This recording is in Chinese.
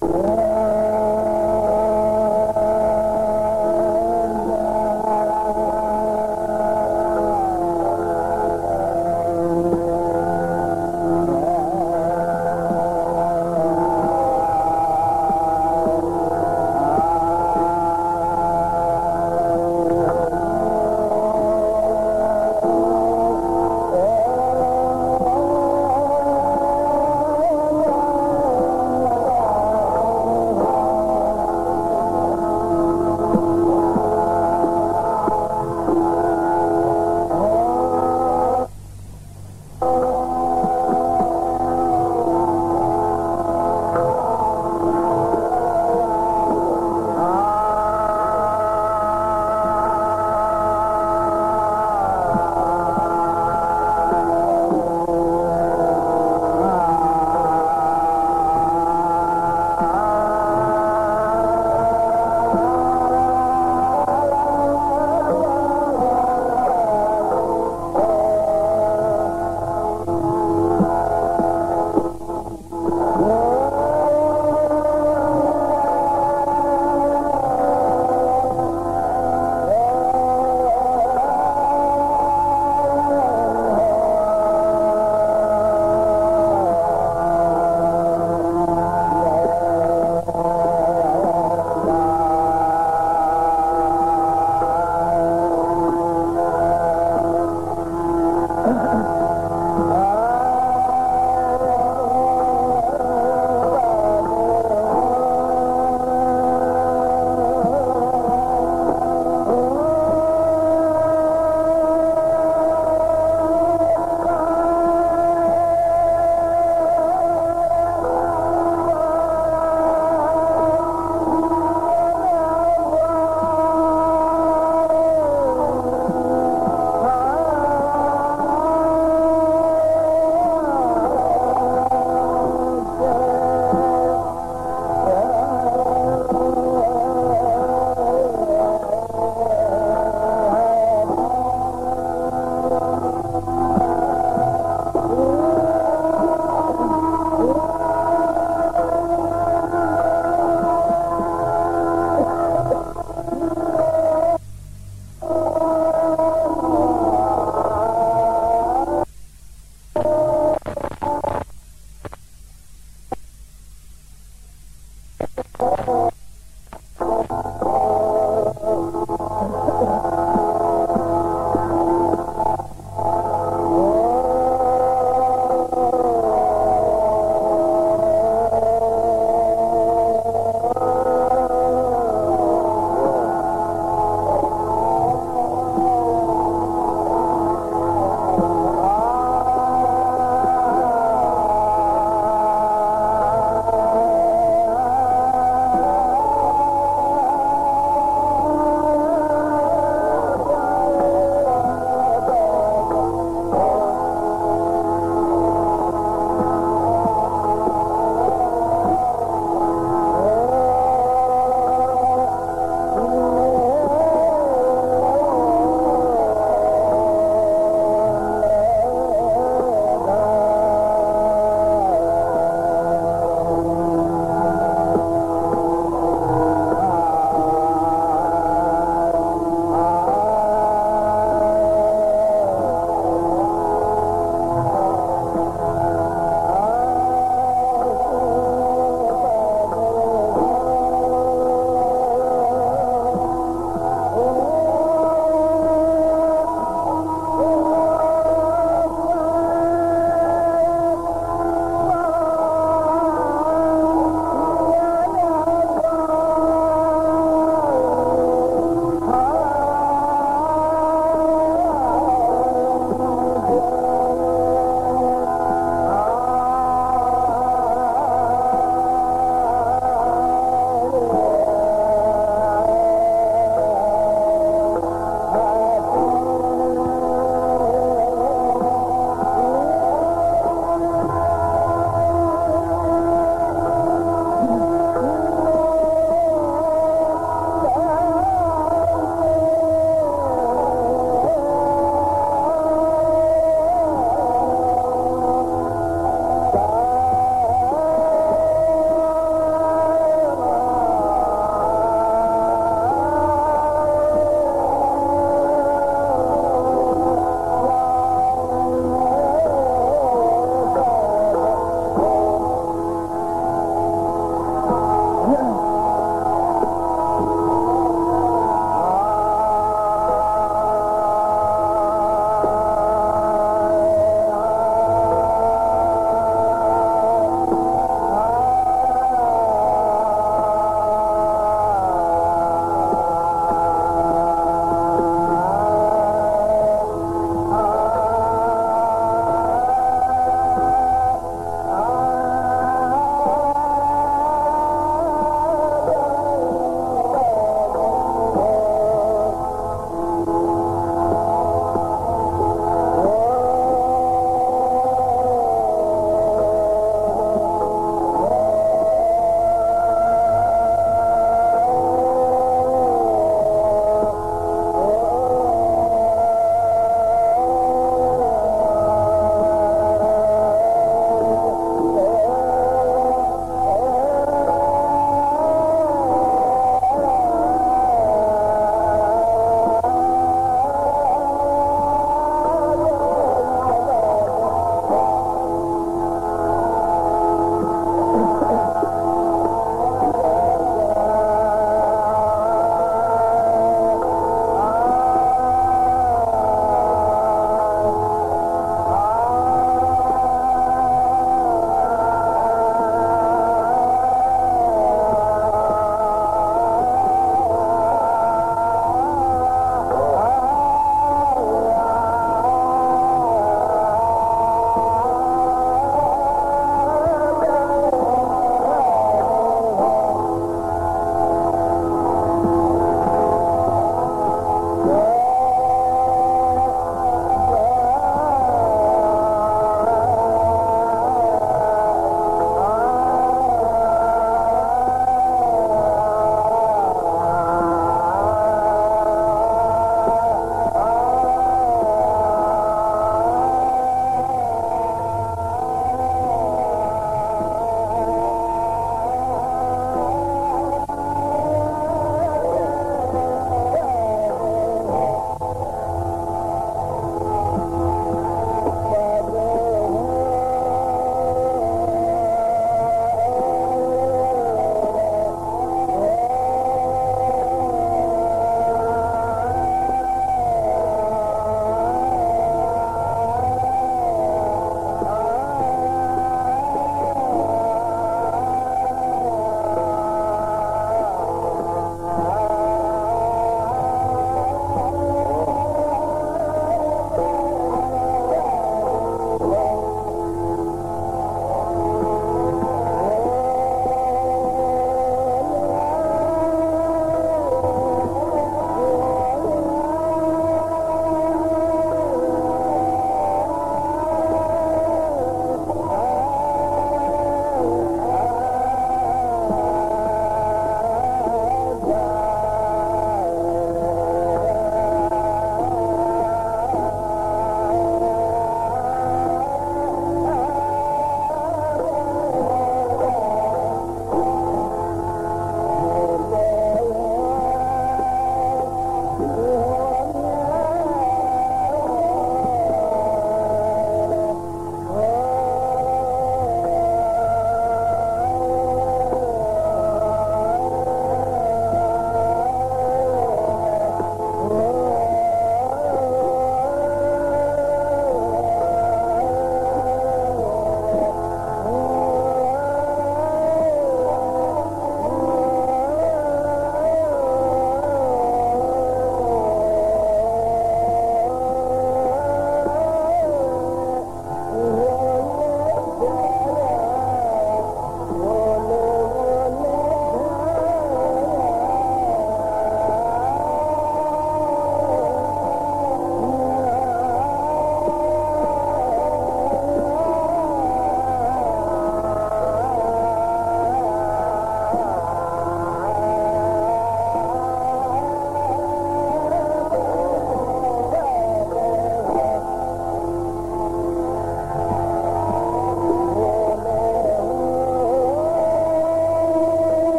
哦。